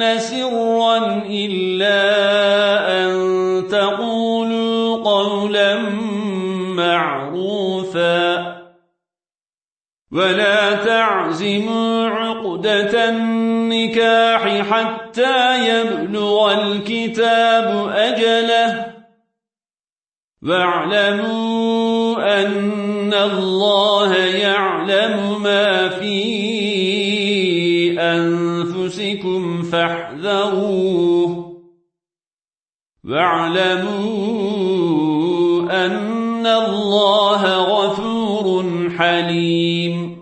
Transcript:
سرا إلا أن تقولوا قولا معروفا ولا تعزموا عقدة النكاح حتى يبلغ الكتاب أجله واعلموا أن الله يعلم ما في أنفسكم فاحذروه واعلموا أن الله غفور حليم